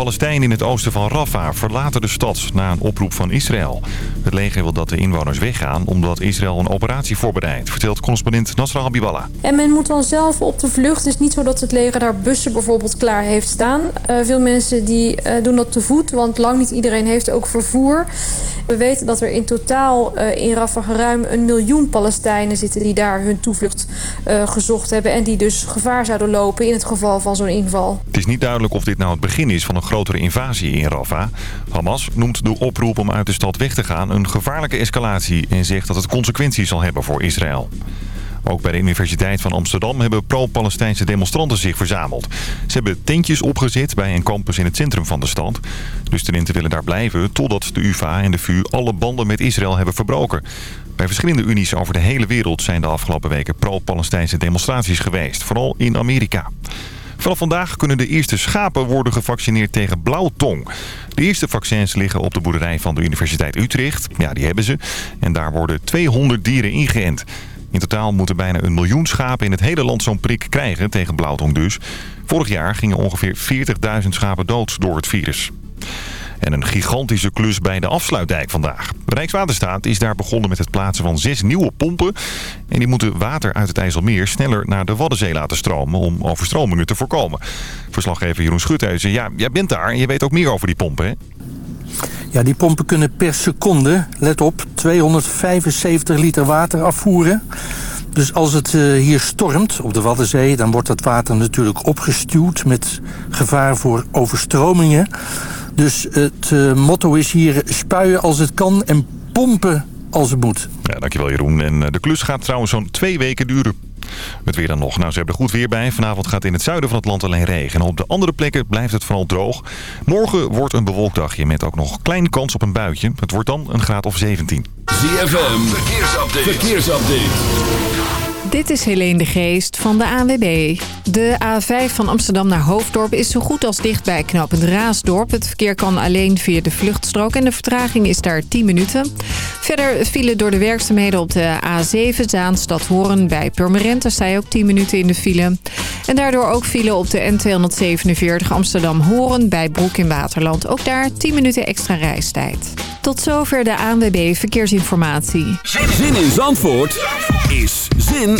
Palestijnen in het oosten van Rafah verlaten de stad na een oproep van Israël. Het leger wil dat de inwoners weggaan omdat Israël een operatie voorbereidt, vertelt correspondent Nasra Habiballa. En men moet dan zelf op de vlucht. Het is niet zo dat het leger daar bussen bijvoorbeeld klaar heeft staan. Uh, veel mensen die uh, doen dat te voet, want lang niet iedereen heeft ook vervoer. We weten dat er in totaal uh, in Rafah ruim een miljoen Palestijnen zitten die daar hun toevlucht gezocht hebben. En die dus gevaar zouden lopen in het geval van zo'n inval. Het is niet duidelijk of dit nou het begin is van een grotere invasie in Rafah. Hamas noemt de oproep om uit de stad weg te gaan een gevaarlijke escalatie... en zegt dat het consequenties zal hebben voor Israël. Ook bij de Universiteit van Amsterdam hebben pro-Palestijnse demonstranten zich verzameld. Ze hebben tentjes opgezet bij een campus in het centrum van de stad. De studenten willen daar blijven totdat de UvA en de VU alle banden met Israël hebben verbroken. Bij verschillende unies over de hele wereld zijn de afgelopen weken pro-Palestijnse demonstraties geweest. Vooral in Amerika. Vanaf vandaag kunnen de eerste schapen worden gevaccineerd tegen blauwtong. De eerste vaccins liggen op de boerderij van de Universiteit Utrecht. Ja, die hebben ze. En daar worden 200 dieren ingeënt. In totaal moeten bijna een miljoen schapen in het hele land zo'n prik krijgen tegen blauwtong dus. Vorig jaar gingen ongeveer 40.000 schapen dood door het virus. En een gigantische klus bij de afsluitdijk vandaag. Rijkswaterstaat is daar begonnen met het plaatsen van zes nieuwe pompen. En die moeten water uit het IJsselmeer sneller naar de Waddenzee laten stromen... om overstromingen te voorkomen. Verslaggever Jeroen Schuthuizen, ja, jij bent daar en je weet ook meer over die pompen, hè? Ja, die pompen kunnen per seconde, let op, 275 liter water afvoeren. Dus als het uh, hier stormt op de Waddenzee... dan wordt dat water natuurlijk opgestuwd met gevaar voor overstromingen. Dus het uh, motto is hier spuien als het kan en pompen als het moet. Ja, dankjewel Jeroen. En de klus gaat trouwens zo'n twee weken duren. Het weer dan nog. Nou, ze hebben er goed weer bij. Vanavond gaat in het zuiden van het land alleen regen. En op de andere plekken blijft het vooral droog. Morgen wordt een bewolkt dagje met ook nog klein kans op een buitje. Het wordt dan een graad of 17. ZFM, verkeersupdate. verkeersupdate. Dit is Helene de Geest van de ANWB. De A5 van Amsterdam naar Hoofddorp is zo goed als dicht bij knooppunt Raasdorp. Het verkeer kan alleen via de vluchtstrook en de vertraging is daar 10 minuten. Verder vielen door de werkzaamheden op de A7 Zaanstad Horen bij Purmerend. Daar ook 10 minuten in de file. En daardoor ook file op de N247 Amsterdam Horen bij Broek in Waterland. Ook daar 10 minuten extra reistijd. Tot zover de ANWB Verkeersinformatie. Zin in Zandvoort is zin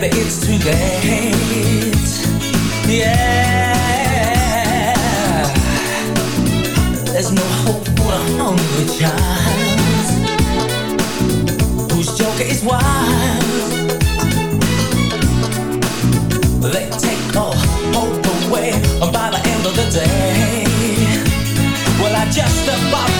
Baby it's too late. Yeah. There's no hope for a hungry child Whose joker is wild? They take all hope away by the end of the day. Well, I just about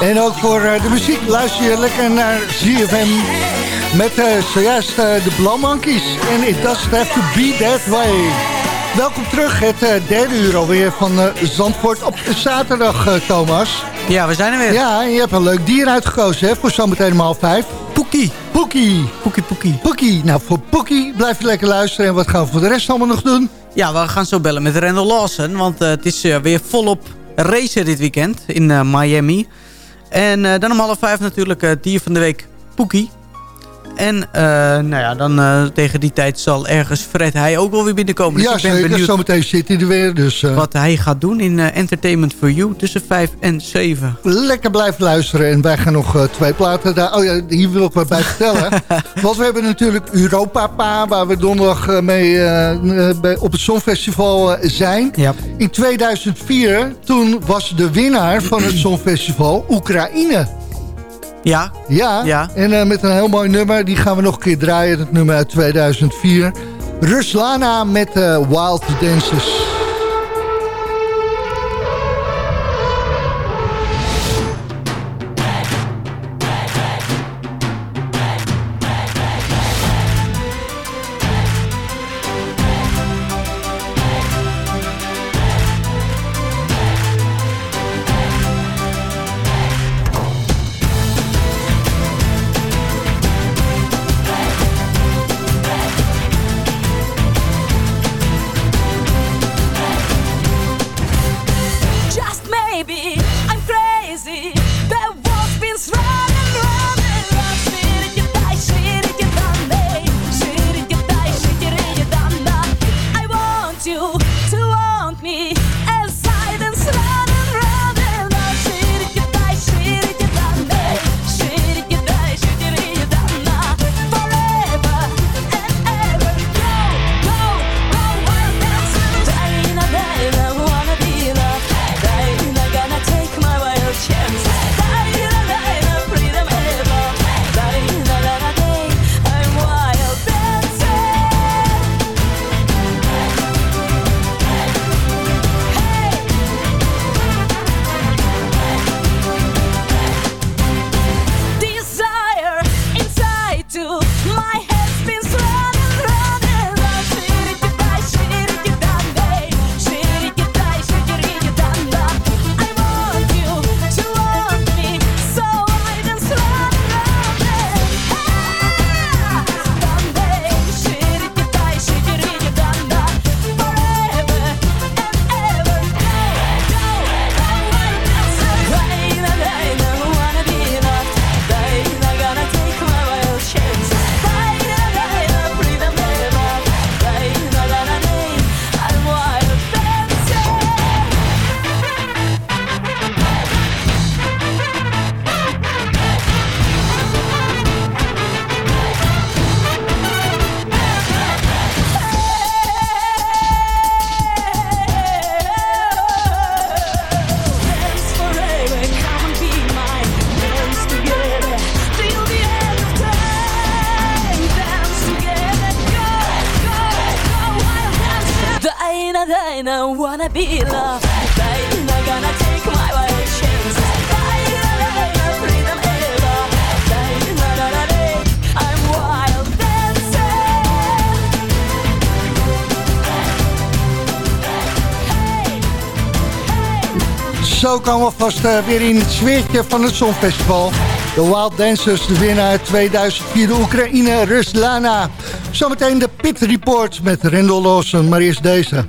En ook voor eh, de muziek luister je lekker naar ZFM met eh, zojuist eh, de Blauw Monkeys. En It Doesn't Have To Be That Way. Welkom terug, het derde uur alweer van Zandvoort op zaterdag, Thomas. Ja, we zijn er weer. Ja, en je hebt een leuk dier uitgekozen hè, voor zometeen om half vijf. Poekie. Poekie. Poekie, poekie. Poekie. Nou, voor Poekie blijf je lekker luisteren. En wat gaan we voor de rest allemaal nog doen? Ja, we gaan zo bellen met Randall Lawson. Want het is weer volop racen dit weekend in Miami. En eh, dan om half vijf natuurlijk het dier van de week Poekie. En eh, nou ja, dan eh, tegen die tijd zal ergens Fred hij ook wel weer binnenkomen. Dus ja, ik ben zeker. benieuwd Zometeen zit hij er weer. Dus eh, wat hij gaat doen in Entertainment for You tussen 5 en 7. lekker blijven luisteren. En wij gaan nog twee platen daar. Oh ja, hier wil ik wat bij vertellen. Want we hebben natuurlijk Europa Pa, waar we donderdag mee bij- op het Songfestival zijn. Ja. In 2004, toen was de winnaar van het Songfestival Oekraïne. Ja, Ja, Ja. en eh, met een heel mooi nummer. Die gaan we nog een keer draaien. Het nummer uit 2004. Ruslana met eh, Wild Dances. Eh, weer in het sfeertje van het Songfestival. De Wild Dancers, de winnaar 2004, de Oekraïne, Ruslana. Zometeen de Pit Report met Rendel Lawson, maar eerst deze.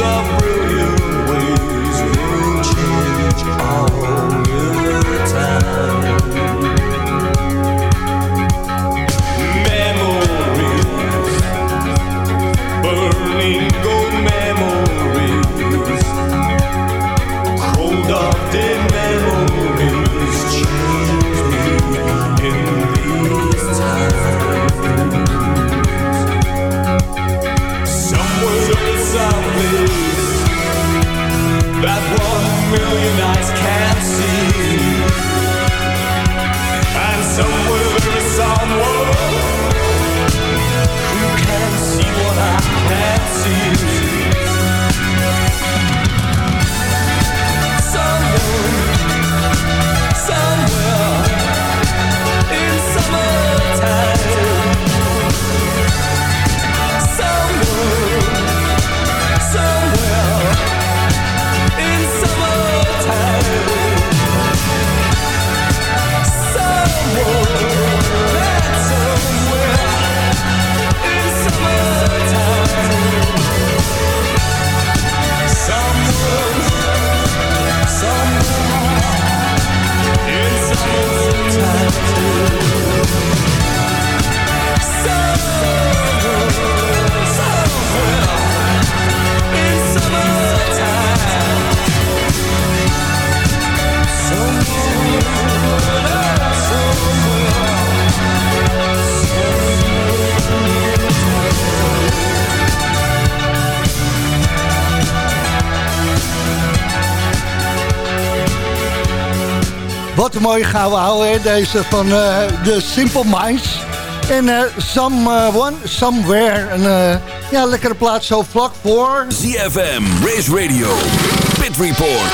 Of Gaan we houden, deze van eh, de Simple Minds. En eh, Someone, Somewhere, een eh, ja, lekkere plaats zo vlak voor... ZFM, Race Radio, Pit Report.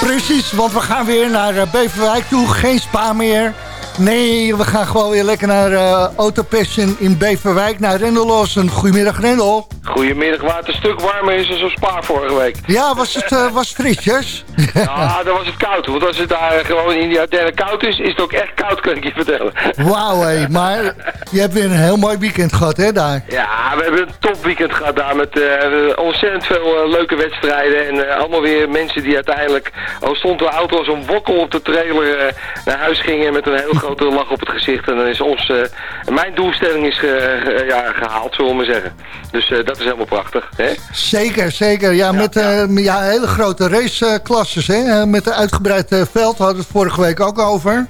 Precies, want we gaan weer naar Beverwijk toe, geen spa meer. Nee, we gaan gewoon weer lekker naar eh Autopassion in Beverwijk, naar Rendel. Goedemiddag Rendel. Goedemiddag, waar het een stuk warmer is dan zo'n Spa vorige week. Ja, was het, eh, was het frisjes? Ja, dan was het koud. Want als het daar gewoon in die Ardennen koud is, is het ook echt koud, kan ik je vertellen. Wauw, hé, maar je hebt weer een heel mooi weekend gehad, hè, daar? Ja, we hebben een topweekend gehad daar met eh, ontzettend veel eh, leuke wedstrijden. En allemaal weer mensen die uiteindelijk, al stond de auto als een wokkel op de trailer, naar huis gingen met een heel grote lach op het gezicht. En dan is ons, mijn doelstelling is ge- ja, gehaald, zullen we maar zeggen. Dus eh, dat is helemaal prachtig. Hè? Zeker, zeker. Ja, met eh, ja, hele grote raceklasses, hè? Met een uitgebreid eh, veld hadden we het vorige week ook over.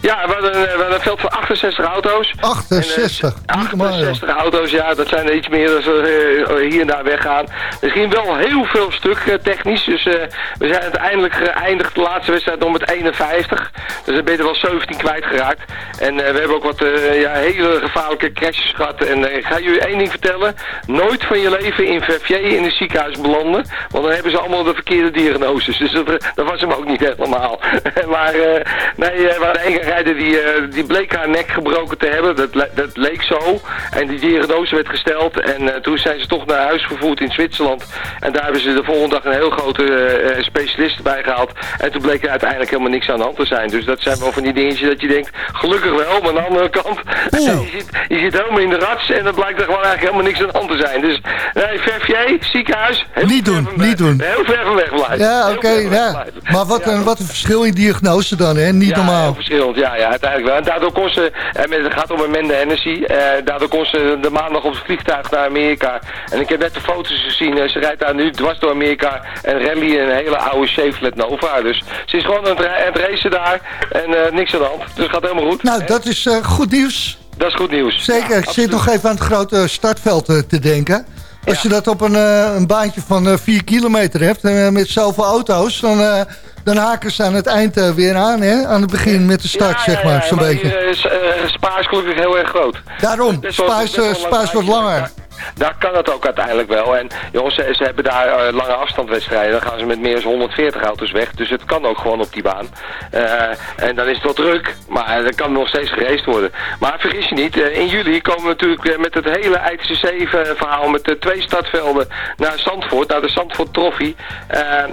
Ja, we hadden, we hadden een veld van 68 auto's. 68, En, eh, niet normaal, joh. 68 auto's, ja, dat zijn er iets meer dan ze eh, hier en daar weggaan. Er ging wel heel veel stuk eh, technisch, dus eh, we zijn uiteindelijk geëindigd, de laatste wedstrijd nog met 51. Dus dan ben je er wel 17 kwijtgeraakt. En eh, we hebben ook wat eh, ja, hele gevaarlijke crashes gehad. En eh, ik ga jullie één ding vertellen. Nooit van je leven in Verviers in het ziekenhuis belanden. Want dan hebben ze allemaal de verkeerde diagnoses. Dus dat, dat was hem ook niet helemaal. maar eh, nee, eh, we hadden één, rijder die, eh, die bleek haar nek gebroken te hebben. Dat, le- dat leek zo. En die diagnose werd gesteld. En eh, toen zijn ze toch naar huis vervoerd in Zwitserland. En daar hebben ze de volgende dag een heel grote eh, specialist bij gehaald. En toen bleek er uiteindelijk helemaal niks aan de hand te zijn. Dus dat zijn wel van die dingetjes dat je denkt, gelukkig wel. Maar aan de andere kant, je, zit, je zit helemaal in de rats. En dan blijkt er gewoon eigenlijk helemaal niks aan de hand te zijn. Dus nee, Verviers, ziekenhuis. Niet doen, niet doen. Heel ver van weg blijven. Ja, oké. ja. Maar wat, een, wat een verschil in diagnose dan, hè? Niet ja, normaal. heel verschillend. Ja, ja, uiteindelijk wel. En daardoor kon ze, en met- het gaat om Amanda Hennessy, eh, daardoor kon ze de maandag op het vliegtuig naar Amerika. En ik heb net de foto's gezien, eh, ze rijdt daar nu dwars door Amerika en rally een hele oude Chevrolet Nova. Dus ze is gewoon aan het, ra- aan het racen daar en eh, niks aan de hand. Dus het gaat helemaal goed. Nou, dat is eh, goed nieuws. Dat is goed nieuws. Zeker. ik zit nog even aan het grote startveld eh, te denken. Als je dat op een, eh, een baantje van 4 kilometer hebt, eh, met zoveel auto's, dan, eh, dan haken ze aan het eind eh, weer aan, hè? Aan het begin met de start, Ja, zeg maar, ja, zo'n beetje. eh, eh, Spa is gelukkig heel erg groot. Daarom, Best wel- Spa is, best wel een Spa lang is wat langer. Daar kan het ook uiteindelijk wel. En jongens, ze, hebben daar eh, lange afstandwedstrijden. Dan gaan ze met meer dan 140 auto's weg. Dus het kan ook gewoon op die baan. Eh, en dan is het wel druk. Maar dan kan nog steeds geraced worden. Maar vergis je niet, eh, in juli komen we natuurlijk met het hele ITCC verhaal. Met de twee startvelden naar Zandvoort. Naar de Zandvoort Trophy.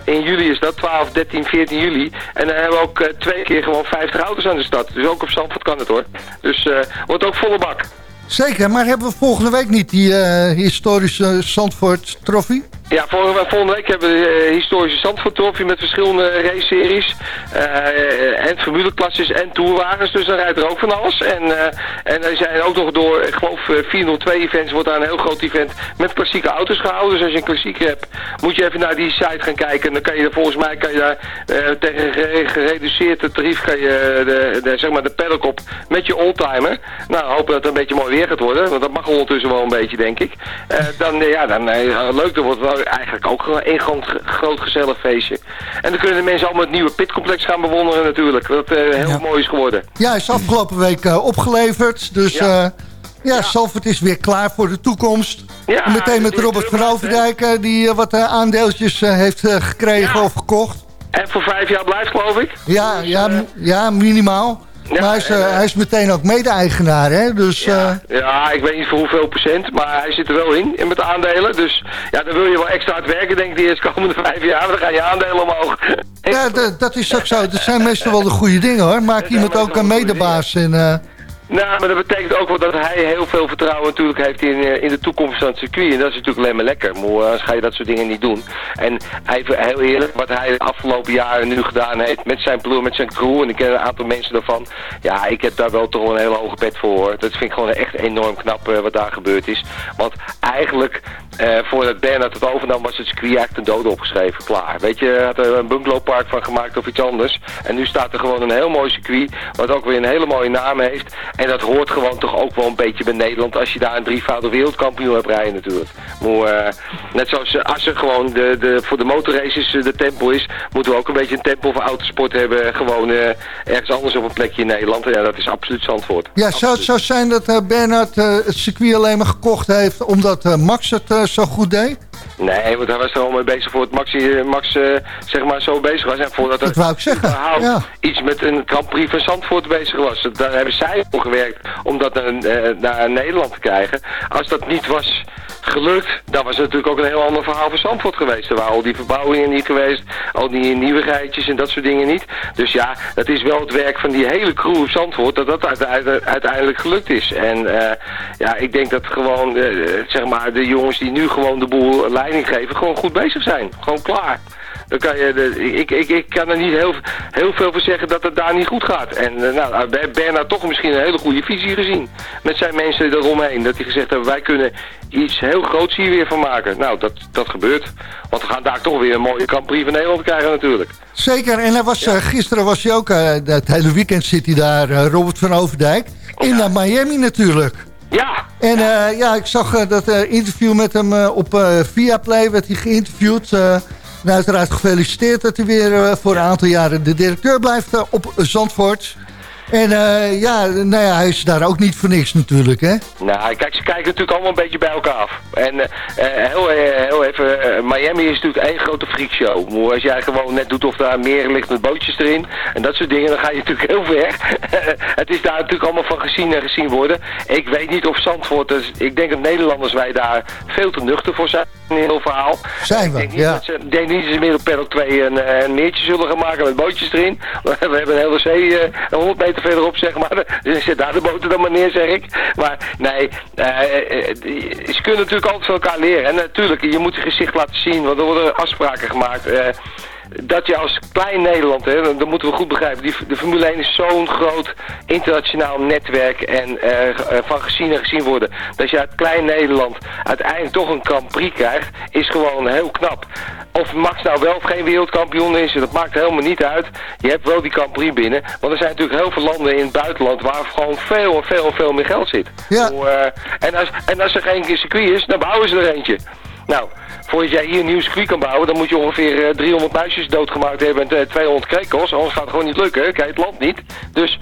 In juli is dat 12, 13, 14 juli. En dan hebben we ook twee keer gewoon 50 auto's aan de start. Dus ook op Zandvoort kan het hoor. Dus wordt ook volle bak. Zeker, maar hebben we volgende week niet die eh, historische Zandvoort Trophy? Ja, volgende, week hebben we de eh, historische Zandvoort Trophy met verschillende race-series. eh, en formuleklasses en tourwagens, dus dan rijdt er ook van alles. En, eh, en er zijn ook nog door, ik geloof, eh, 402-events wordt daar een heel groot event met klassieke auto's gehouden. Dus als je een klassieker hebt, moet je even naar die site gaan kijken. En dan kan je volgens mij kan je daar tegen een gere- gereduceerd tarief kan je de, de, zeg maar de paddock op met je oldtimer. Nou, hopen dat het een beetje mooi weer gaat worden, want dat mag ondertussen wel een beetje, denk ik. Eh, dan, eh, ja, dan eh, leuk, dan wordt het wel eigenlijk ook een groot, groot gezellig feestje. En dan kunnen de mensen allemaal het nieuwe pitcomplex gaan bewonderen natuurlijk, wat heel mooi is geworden. Ja, is afgelopen week opgeleverd. Dus ja, ja Zandvoort is weer klaar voor de toekomst. Ja, En meteen met Robert van Overdijk, die wat aandeeltjes heeft gekregen of gekocht. En voor vijf jaar blijft, geloof ik. Ja, ja, m- ja minimaal. Maar hij is, eh, hij is meteen ook mede-eigenaar, hè? Dus eh, Ja, ik weet niet voor hoeveel procent, maar hij zit er wel in, in met de aandelen. Dus ja, dan wil je wel extra hard werken, denk ik, de eerste komende vijf jaar. Dan gaan je aandelen omhoog. ja, dat is ook zo. Dat zijn meestal wel de goede dingen, hoor. Maak iemand ook een medebaas. En, eh, Nou, maar dat betekent ook wel dat hij heel veel vertrouwen natuurlijk heeft in, eh, in de toekomst van het circuit. En dat is natuurlijk alleen maar lekker. Maar eh, anders ga je dat soort dingen niet doen. En even heel eerlijk, wat hij de afgelopen jaren nu gedaan heeft met zijn ploeg, met zijn crew. En ik ken een aantal mensen daarvan. Ja, ik heb daar wel toch een hele hoge pet voor. Dat vind ik gewoon echt enorm knap eh, wat daar gebeurd is. Want eigenlijk, eh, voordat Bernard het overnam, was het circuit eigenlijk ten dode opgeschreven. Klaar. Weet je, had er een bungalowpark van gemaakt of iets anders. En nu staat er gewoon een heel mooi circuit, wat ook weer een hele mooie naam heeft. En dat hoort gewoon toch ook wel een beetje bij Nederland als je daar een drievoudig wereldkampioen hebt rijden natuurlijk. Maar, eh, net zoals als er gewoon de, de, voor de motorraces eh, de tempo is, moeten we ook een beetje een tempo voor autosport hebben. Gewoon ergens anders op een plekje in Nederland. En ja, dat is absoluut Zandvoort. ja, zou het zo zijn dat Bernard eh, het circuit alleen maar gekocht heeft... omdat Max het zo goed deed? Nee, want hij was er al mee bezig voor het Max, eh, Max eh, zeg maar zo bezig was. En voordat Dat wou ik zeggen, ja. iets met een Grand Prix van Zandvoort bezig was. Daar hebben zij voor gewerkt om dat naar, eh, naar Nederland te krijgen. Als dat niet was gelukt, dan was het natuurlijk ook een heel ander verhaal voor Zandvoort geweest. Er waren al die verbouwingen niet geweest, al die nieuwigheidjes en dat soort dingen niet. Dus ja, dat is wel het werk van die hele crew op Zandvoort dat dat uite- uiteindelijk gelukt is. En ja, ik denk dat gewoon, zeg maar, de jongens die nu gewoon de boel leiding geven, gewoon goed bezig zijn. Gewoon klaar. Dan kan je de, ik, ik, ik kan er niet heel, heel veel voor zeggen dat het daar niet goed gaat. En eh, nou, Bernard toch misschien een hele goede visie gezien. Met zijn mensen eromheen. Dat hij gezegd hebben, wij kunnen iets heel groots hier weer van maken. Nou, dat, dat gebeurt. Want we gaan daar toch weer een mooie Prix van Nederland krijgen natuurlijk. Zeker, en hij was, eh, gisteren was hij ook... eh, het hele weekend zit hij daar, eh, Robert van Overdijk. In eh, Miami natuurlijk. Ja, En eh, ja, ik zag eh, dat eh, interview met hem op eh Viaplay, werd hij geïnterviewd. en uiteraard gefeliciteerd dat hij weer voor een aantal jaren de directeur blijft op Zandvoort. En eh, ja, nou ja, hij is daar ook niet voor niks natuurlijk, hè? Nou, kijk, ze kijken natuurlijk allemaal een beetje bij elkaar af. En eh, eh, heel, heel even, Miami is natuurlijk één grote freakshow. Als jij gewoon net doet of daar meer ligt met bootjes erin en dat soort dingen, dan ga je natuurlijk heel ver. het is daar natuurlijk allemaal van gezien en gezien worden. Ik weet niet of Zandvoort, dus ik denk dat Nederlanders wij daar veel te nuchter voor zijn in het hele verhaal. Zijn we, Ik denk niet ja. dat ze, ik denk niet dat ze meer op Paddock 2 een, een meertje zullen gaan maken met bootjes erin. We hebben een hele zee, eh, 100 meter verderop zeg maar. Zet daar de boten dan maar neer zeg ik. Maar nee, eh, eh, ze kunnen natuurlijk altijd van elkaar leren. En natuurlijk, je moet je gezicht laten zien, want er worden afspraken gemaakt. Dat je als klein Nederland, hè, dat moeten we goed begrijpen, die, de Formule 1 is zo'n groot internationaal netwerk en eh, eh, van gezien en gezien worden. Dat je uit klein Nederland uiteindelijk toch een Grand Prix krijgt, is gewoon heel knap. Of Max nou wel of geen wereldkampioen is, dat maakt helemaal niet uit. Je hebt wel die Grand Prix binnen, want er zijn natuurlijk heel veel landen in het buitenland waar gewoon veel en veel en veel meer geld zit. Ja. Eh, en, als, en als er geen circuit is, dan bouwen ze er eentje. Nou, voordat jij hier een nieuw circuit kan bouwen, dan moet je ongeveer eh, 300 muisjes doodgemaakt hebben en eh, 200 krekels. Anders gaat het gewoon niet lukken, kijk het land niet. Dus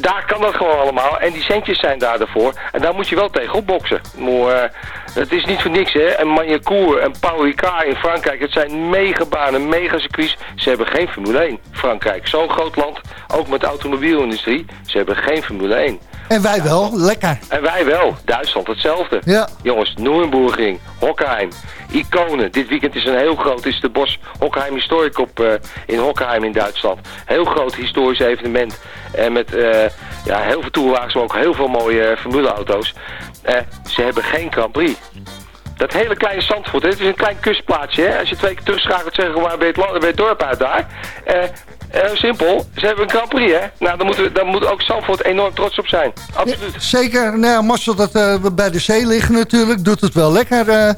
daar kan dat gewoon allemaal. En die centjes zijn daar daarvoor. En daar moet je wel tegenop boksen. Maar, eh, het is niet voor niks, hè. En Magnacourt en Paul Ricard in Frankrijk, het zijn megabanen, megacircuits. Ze hebben geen Formule 1. Frankrijk, zo'n groot land, ook met de automobielindustrie. Ze hebben geen Formule 1. En wij wel, lekker. En wij wel. Duitsland hetzelfde. Ja. Jongens, Nürburgring, Hockenheim, iconen. Dit weekend is een heel groot, is de Bos Hockenheim Historic op eh, in Hockenheim in Duitsland. Heel groot historisch evenement. En met eh, ja, heel veel toerwagens, maar ook heel veel mooie eh, formuleauto's. Ze hebben geen Grand Prix. Dat hele kleine Zandvoort, het is een klein kustplaatsje. Hè? Als je twee keer terugschakelt, zeggen we waar ben je het, land- ben je het dorp uit daar. Heel simpel, ze hebben een Grand Prix, hè. Nou, dan, moeten we, dan moet ook Zandvoort enorm trots op zijn. Absoluut. Zeker, nou ja, Marcel, dat eh, we bij de zee liggen natuurlijk, doet het wel lekker eh,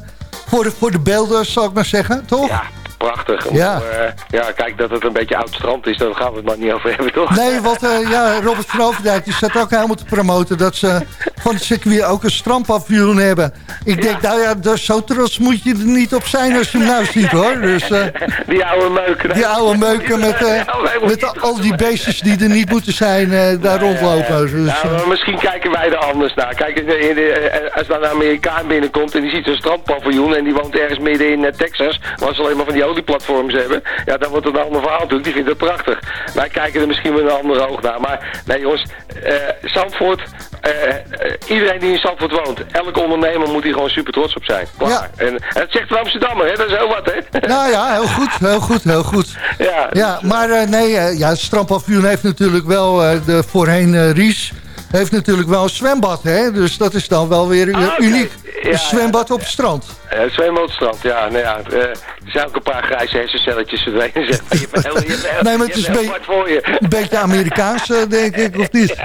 voor, de, voor de beelden, zal ik maar zeggen, toch? Ja, prachtig. Ja. Maar, eh, ja, kijk, dat het een beetje oud strand is, daar gaan we het maar niet over hebben, toch? Nee, want eh, ja, Robert van Overdijk die staat ook helemaal te promoten... dat ze van het circuit ook een strandpaviljoen hebben. Ik denk, nou ja, dus zo trots moet je er niet op zijn als je hem nou ziet, hoor. Dus, eh, Die oude meuken. die oude meuken met, met al die beestjes die er niet moeten zijn, daar rondlopen. Dus, Nou, misschien kijken wij er anders naar. Kijk, als dan een Amerikaan binnenkomt en die ziet een strandpaviljoen en die woont ergens midden in Texas, ze alleen maar van die olieplatforms hebben, ja, dan wordt het een ander verhaal natuurlijk. Die vindt het prachtig. Wij kijken er misschien met een andere oog naar. Maar nee jongens, eh Zandvoort, eh, iedereen die in Zandvoort woont, elke ondernemer moet hier gewoon super trots op zijn. Klaar. En, zegt een Amsterdammer, hè? dat is heel wat, hè? nou ja, heel goed, heel goed, heel goed. Ja, Ja, maar eh, nee, ja, strandpaviljoen heeft natuurlijk wel, de voorheen Ries, heeft natuurlijk wel een zwembad, hè? Dus dat is dan wel weer Ah, uniek. Ja, een zwembad op het strand. Eh, Het zwembadstrand, ja. Nou ja, eh, er zijn ook een paar grijze hersencelletjes verdwenen. Zeg maar. Je hebt heel, je hebt heel, Nee, maar het is een je. Een beetje Amerikaans, eh, denk ik, of niet?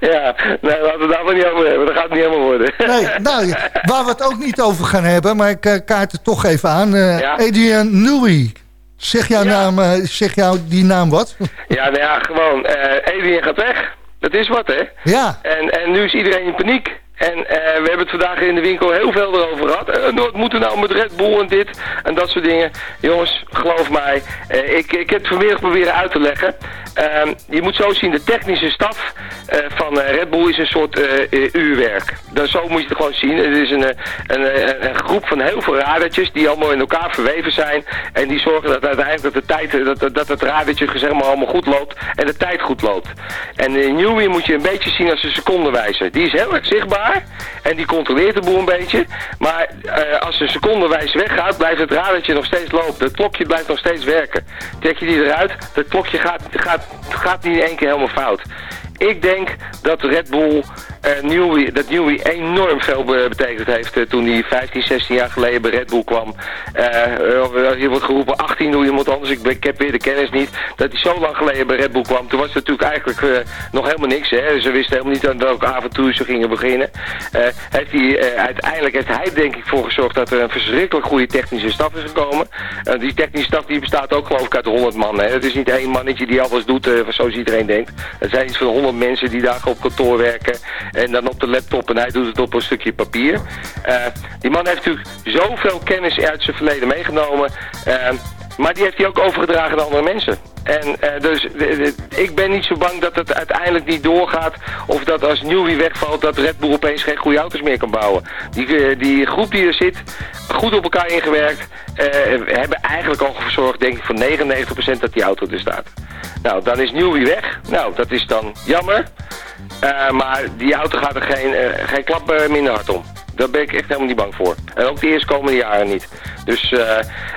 Ja, nee, laten we het daar maar niet over hebben. Dat gaat het niet helemaal worden. Nee, nou, ja, waar we het ook niet over gaan hebben, maar ik kaart het toch even aan. eh Ja. Adrian Newey. Zeg, jouw naam, zeg jou die naam wat? Ja, nou ja, gewoon. eh Adrian gaat weg. Dat is wat, hè? Ja, En, en nu is iedereen in paniek. En eh, we hebben het vandaag in de winkel heel veel erover gehad. En wat moet er nou met Red Bull en dit en dat soort dingen. Jongens, geloof mij. ik, ik heb het vanmiddag proberen uit te leggen. Ehm, je moet zo zien, de technische staf van Red Bull is een soort uurwerk. Dat, zo moet je het gewoon zien. Het is een, een, een, groep van heel veel radertjes die allemaal in elkaar verweven zijn. En die zorgen dat uiteindelijk dat, de tijd, dat, dat het radertje zeg maar, allemaal goed loopt en de tijd goed loopt. En in Newey moet je een beetje zien als een secondenwijzer. Die is heel erg zichtbaar en die controleert de boel een beetje. Maar eh, als een secondenwijzer weggaat, blijft het radertje nog steeds lopen. Het klokje blijft nog steeds werken. Trek je die eruit, dat klokje gaat, gaat, gaat niet in één keer helemaal fout. Ik denk dat Red Bull, Newey, dat Newey enorm veel be- betekend heeft eh, toen hij 15, 16 jaar geleden bij Red Bull kwam. Eh, eh, hier wordt geroepen 18 door iemand anders, ik, ik heb weer de kennis niet. Dat hij zo lang geleden bij Red Bull kwam, toen was het natuurlijk eigenlijk eh, nog helemaal niks. Hè? Ze wisten helemaal niet aan welk avontuur ze gingen beginnen. Eh, heeft hij, eh, uiteindelijk heeft hij denk ik voor gezorgd dat er een verschrikkelijk goede technische staf is gekomen. Eh, die technische staf die bestaat ook geloof ik uit 100 man. Hè? Het is niet één mannetje die alles doet eh, zoals iedereen denkt. Het zijn iets van 100 mensen die daar op kantoor werken en dan op de laptop en hij doet het op een stukje papier. Eh, die man heeft natuurlijk zoveel kennis uit zijn verleden meegenomen. Eh, Maar die heeft hij ook overgedragen aan andere mensen. En eh, dus ik ben niet zo bang dat het uiteindelijk niet doorgaat. Of dat als Newey wegvalt, dat Red Bull opeens geen goede auto's meer kan bouwen. Die, die groep die er zit, goed op elkaar ingewerkt. hebben eigenlijk al gezorgd, denk ik, voor 99% dat die auto er staat. Nou, dan is Newey weg. Nou, dat is dan jammer. Eh, maar die auto gaat er geen, eh, geen klap eh, minder hard om. Daar ben ik echt helemaal niet bang voor. En ook de eerstkomende jaren niet. Dus,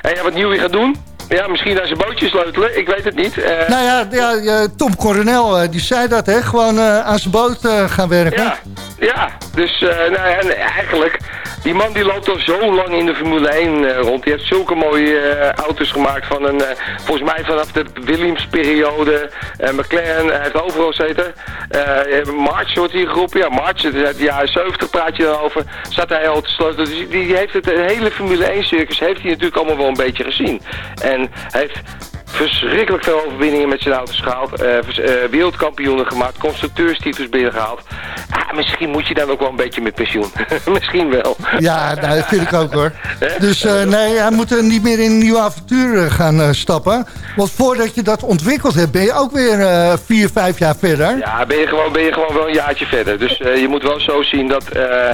en wat Newey gaat doen? Ja, misschien aan zijn bootje sleutelen. Ik weet het niet. Eh, Nou ja, ja, Tom Coronel eh, die zei dat, hè? Gewoon eh, aan zijn boot gaan werken. Ja, ja. dus nou ja, en eigenlijk, die man die loopt al zo lang in de Formule 1 eh, rond. Die heeft zulke mooie auto's gemaakt van een, volgens mij vanaf de Williams-periode. McLaren, hij heeft overal. Eh March wordt hier geroepen. Ja, March, uit de jaren 70 praat je dan over. Zat hij al te sleutelen. Dus die, die heeft het het hele Formule 1 circus heeft hij natuurlijk allemaal wel een beetje gezien. En hij heeft verschrikkelijk veel overwinningen met zijn auto's gehaald. eh, vers- eh, wereldkampioenen gemaakt, constructeurstitels binnengehaald. Ah, misschien moet je dan ook wel een beetje met pensioen. misschien wel. Ja, nou, dat vind ik ook hoor. Dus eh, nee, hij moet er niet meer in een nieuw avontuur eh, gaan eh, stappen. Want voordat je dat ontwikkeld hebt, ben je ook weer eh, vier, vijf jaar verder. Ja, ben je gewoon, ben je gewoon wel een jaartje verder. Dus eh, je moet wel zo zien dat eh,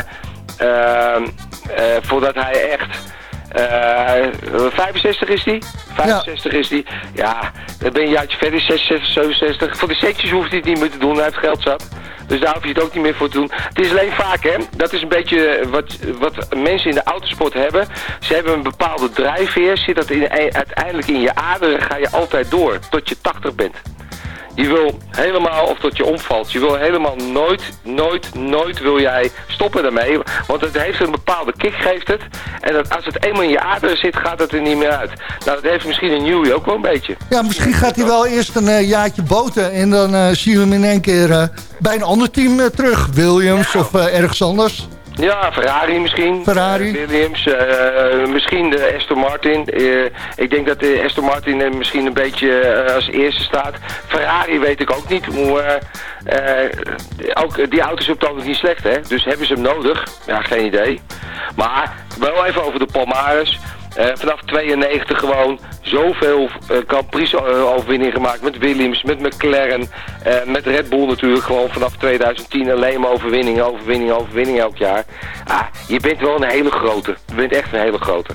ehm, eh, voordat hij echt... eh 65 is die? 65 is die. Ja, dan ben je een jaartje verder, 66, 67. Voor de setjes hoeft hij het niet meer te doen, hij heeft geld zat. Dus daar hoef je het ook niet meer voor te doen. Het is alleen vaak, hè. Dat is een beetje wat, wat mensen in de autosport hebben. Ze hebben een bepaalde drijfveer. Zit dat in, uiteindelijk in je aderen, ga je altijd door. Tot je 80 bent. Je wil helemaal, of tot je omvalt, je wil helemaal nooit, nooit, nooit wil jij stoppen daarmee. Want het heeft een bepaalde kick, geeft het. En dat, als het eenmaal in je aderen zit, gaat het er niet meer uit. Nou, dat heeft misschien een Newey ook wel een beetje. Ja, misschien gaat hij wel eerst een eh, jaartje boten. En dan eh, zien we hem in één keer eh, bij een ander team terug. Williams of ergens anders. Ja, Ferrari misschien. Ferrari. Eh, Williams. eh, misschien de Aston Martin. Eh, ik denk dat de Aston Martin er misschien een beetje als eerste staat. Ferrari weet ik ook niet. Hoe, ook die auto's op het ogenblik niet slecht, hè. Dus hebben ze hem nodig? Ja, geen idee. Maar wel even over de Palmares. Eh, vanaf 92 gewoon zoveel uh, Grand Prix eh, overwinning gemaakt met Williams, met McLaren, eh, met Red Bull natuurlijk. Gewoon vanaf 2010 alleen maar overwinningen, overwinningen, overwinningen elk jaar. Ah, je bent wel een hele grote. Je bent echt een hele grote.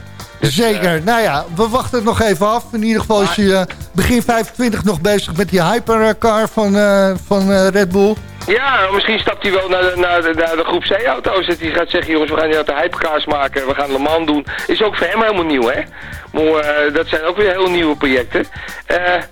Zeker. nou ja, we wachten het nog even af. In ieder geval is hij eh, begin 25 nog bezig met die hypercar van, eh, van eh, Red Bull. Ja, misschien stapt hij wel naar de, naar de, naar de groep C-auto's. Dat hij gaat zeggen, jongens, we gaan hier de hypercars maken. We gaan Le Mans doen. Is ook voor hem helemaal nieuw, hè? Maar eh, dat zijn ook weer heel nieuwe projecten. Eh, eh,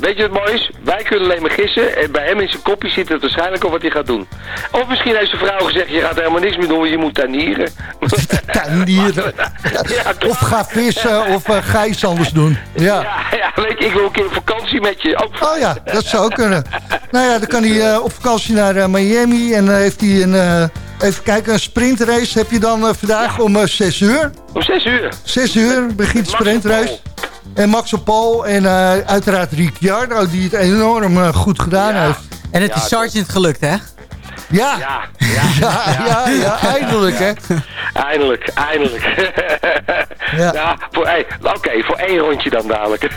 weet je wat mooi is? Wij kunnen alleen maar gissen. En bij hem in zijn kopje zit het waarschijnlijk al wat hij gaat doen. Of misschien heeft zijn vrouw gezegd, je gaat helemaal niks meer doen, want je moet tuinieren. Tuinieren. of ga vissen of ga iets anders doen. Ja. Ja, ja, weet je, ik wil een keer op vakantie met je. Ook Oh ja, dat zou ook kunnen. Nou ja, dan kan hij op vakantie naar Miami en heeft hij een, even kijken, een sprintrace heb je dan eh, vandaag om eh, 6 uur. om zes uur. 6 uur begint de sprintrace. En Max op Paul en eh, uiteraard Ricciardo die het enorm eh, goed gedaan heeft. En het is Sargent gelukt, hè? Ja, Ja, ja, ja, ja, eindelijk hè. eindelijk, eindelijk. Ja. voor, hey, oké, voor één rondje dan dadelijk.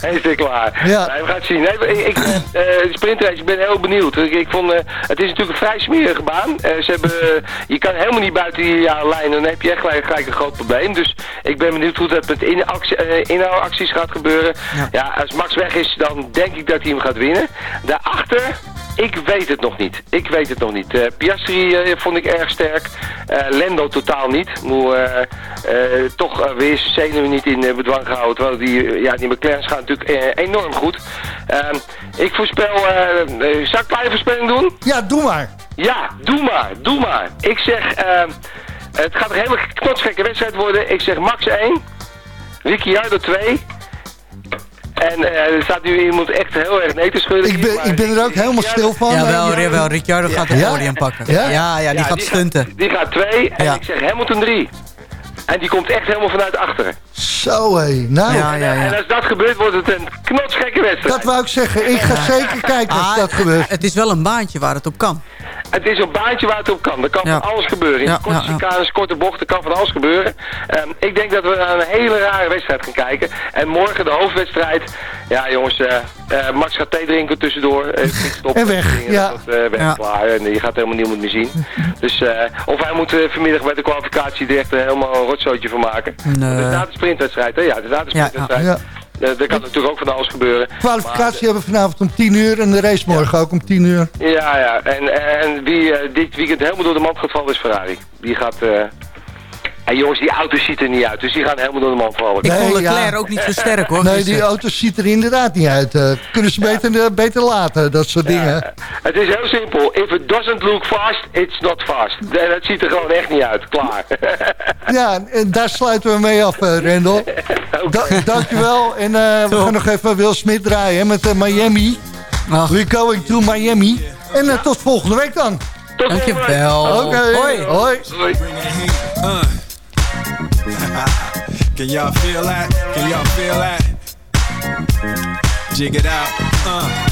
Hij is klaar. Ja. We gaan het zien. Nee, ik, eh, de sprintrace, ik ben heel benieuwd. Ik, vond, eh, het is natuurlijk een vrij smerige baan. Eh, ze hebben, eh, je kan helemaal niet buiten die ja, lijn, dan heb je echt gelijk, gelijk een groot probleem. Dus ik ben benieuwd hoe dat met eh, inhoudacties gaat gebeuren. Ja. als Max weg is, dan denk ik dat hij hem gaat winnen. Daarachter... Ik weet het nog niet. Ik weet het nog niet. Eh, Piastri eh, vond ik erg sterk. Eh, Lendo totaal niet. Moe, toch weer zijn zenuwen niet in bedwang gehouden. Terwijl die, ja, die McLaren's gaan natuurlijk enorm goed. Ehm, ik voorspel... zal ik kleine voorspelling doen? Ja, doe maar. Ja, doe maar. Doe maar. Ik zeg... ehm, het gaat een hele knotsgekke wedstrijd worden. Ik zeg Max 1. Ricciardo 2. En eh, er staat nu iemand echt heel erg nee te schudden. Ik ben, ik ben er ook helemaal stil van. Jawel, jawel, Ricciardo gaat het Ja? podium pakken. Ja? Ja, ja, die gaat die stunten. Gaat, die gaat 2. En Ja. ik zeg Hamilton 3. En die komt echt helemaal vanuit achteren. Zo hé, nou. En als dat gebeurt, wordt het een knotsgekke wedstrijd. Dat wou ik zeggen. Ik ga zeker kijken als Ah, dat gebeurt. Het is wel een baantje waar het op kan. Het is een baantje waar het op kan. Er kan Ja. van alles gebeuren. In Ja, korte ja, ja. chicanes, korte bochten, kan van alles gebeuren. Ehm, ik denk dat we naar een hele rare wedstrijd gaan kijken. En morgen de hoofdwedstrijd. Ja jongens, eh, eh, Max gaat thee drinken tussendoor. eh, En weg, dingen, ja. dat, eh, weg, Ja. klaar. En je gaat helemaal niemand meer zien. Dus, eh, of hij moet vanmiddag bij de kwalificatie echt eh, helemaal rotzootje van maken. Nee. Het is na de sprintwedstrijd, hè? Ja, het is na de Ja, sprintwedstrijd. ja. Eh, er kan natuurlijk ook van alles gebeuren. Kwalificatie hebben we vanavond om 10 uur en de race morgen ook om 10 uur. Ja, ja. En, en wie eh, dit weekend helemaal door de mand gaat vallen is Ferrari. Die gaat... en jongens, die auto ziet er niet uit. Dus die gaan helemaal door de mand vallen. Ik vond ja. Leclerc ook niet zo sterk hoor. Nee, die eh, auto ziet er inderdaad niet uit. Eh, kunnen ze beter, eh, beter laten, dat soort dingen. Het is heel simpel. If it doesn't look fast, it's not fast. En het ziet er gewoon echt niet uit. Klaar. Ja, en daar sluiten we mee af, eh Rendel. Da dankjewel. En eh, we gaan nog even Will Smith draaien met Miami. ach, We're going to Miami. En tot volgende week dan. Tot dankjewel. Oké, Hoi. hoi. Can y'all feel that? Can y'all feel that? Jig it out. Uh.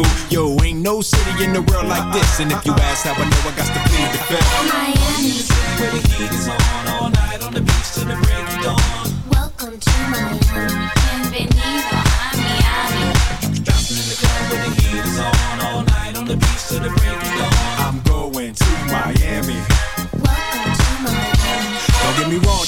Yo, ain't no city in the world like this, and if you ask how I know, I got to plead the fifth. Miami. Where the heat is on all night on the beach till the break of dawn.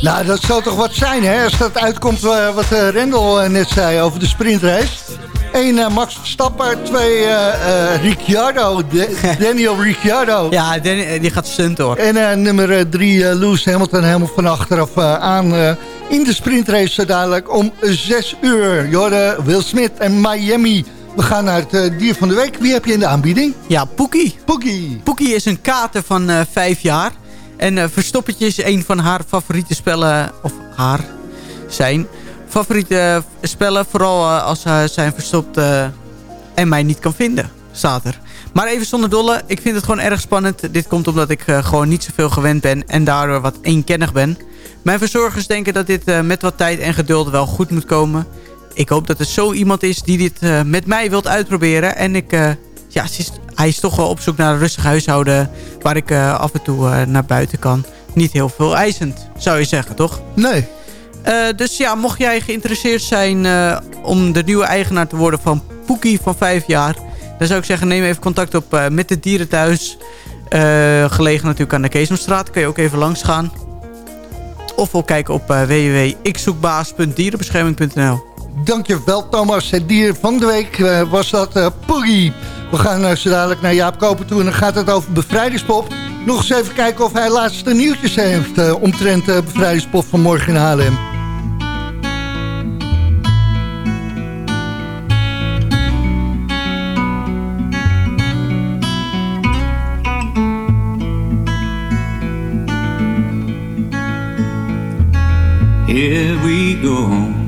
Nou, dat zou toch wat zijn, hè? Als dat uitkomt eh, wat eh, Rendel eh, net zei over de sprintrace. Eén eh, Max Verstappen, twee eh, eh, Ricciardo, De- Daniel Ricciardo. Ja, die, die gaat stunten hoor. En nummer eh, drie, eh, Lewis Hamilton, helemaal van achteraf aan in de sprintrace zo dadelijk om zes uur. Jorden, Will Smith en Miami. We gaan naar het dier van de week. Wie heb je in de aanbieding? Ja, Poekie. Poekie. Poekie is een kater van vijf jaar. En eh, Verstoppertje is een van haar favoriete spellen. Of haar, zijn favoriete eh, spellen. Vooral eh, als hij zijn verstopt en mij niet kan vinden. Staat er. Maar even zonder dolle. Ik vind het gewoon erg spannend. Dit komt omdat ik gewoon niet zoveel gewend ben. En daardoor wat eenkennig ben. Mijn verzorgers denken dat dit met wat tijd en geduld wel goed moet komen. Ik hoop dat er zo iemand is die dit met mij wilt uitproberen. En ik ja, is, hij is toch wel op zoek naar een rustig huishouden... waar ik eh, af en toe eh, naar buiten kan. Niet heel veel eisend, zou je zeggen, toch? Nee. Eh, dus ja, mocht jij geïnteresseerd zijn om de nieuwe eigenaar te worden van Poekie van 5 jaar... dan zou ik zeggen, neem even contact op met het dierenthuis. Eh gelegen natuurlijk aan de Keesomstraat. Kun je ook even langs gaan. Of wel kijken op www.ikzoekbaas.dierenbescherming.nl Dankjewel Thomas. Het dier van de week eh, was dat Puggy. We gaan eh, zo dadelijk naar Jaap Koper toe en dan gaat het over bevrijdingspop. Nog eens even kijken of hij laatste nieuwtjes heeft omtrent uh, bevrijdingspop van morgen in Haarlem. Here we go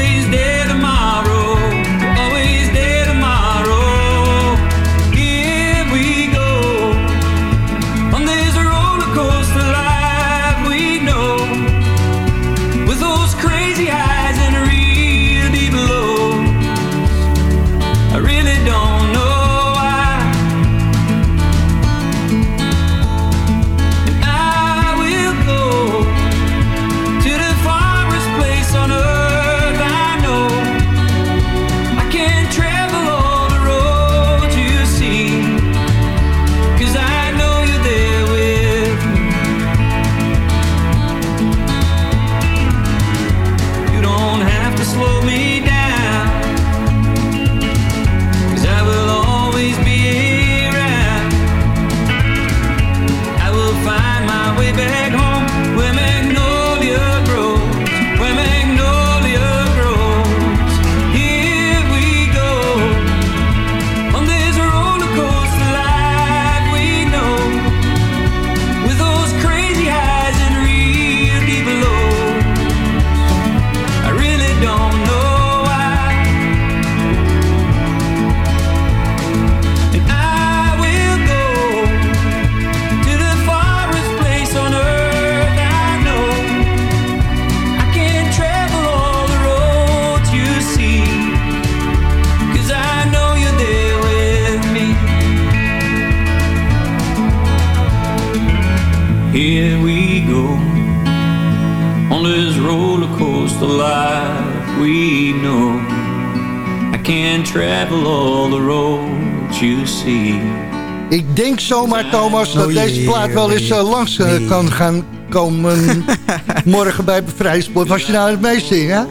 Zomaar, Thomas, dat Oh deze plaat wel eens eh, langs eh, kan gaan komen morgen bij Bevrijdingsport. Was je nou aan het meezingen?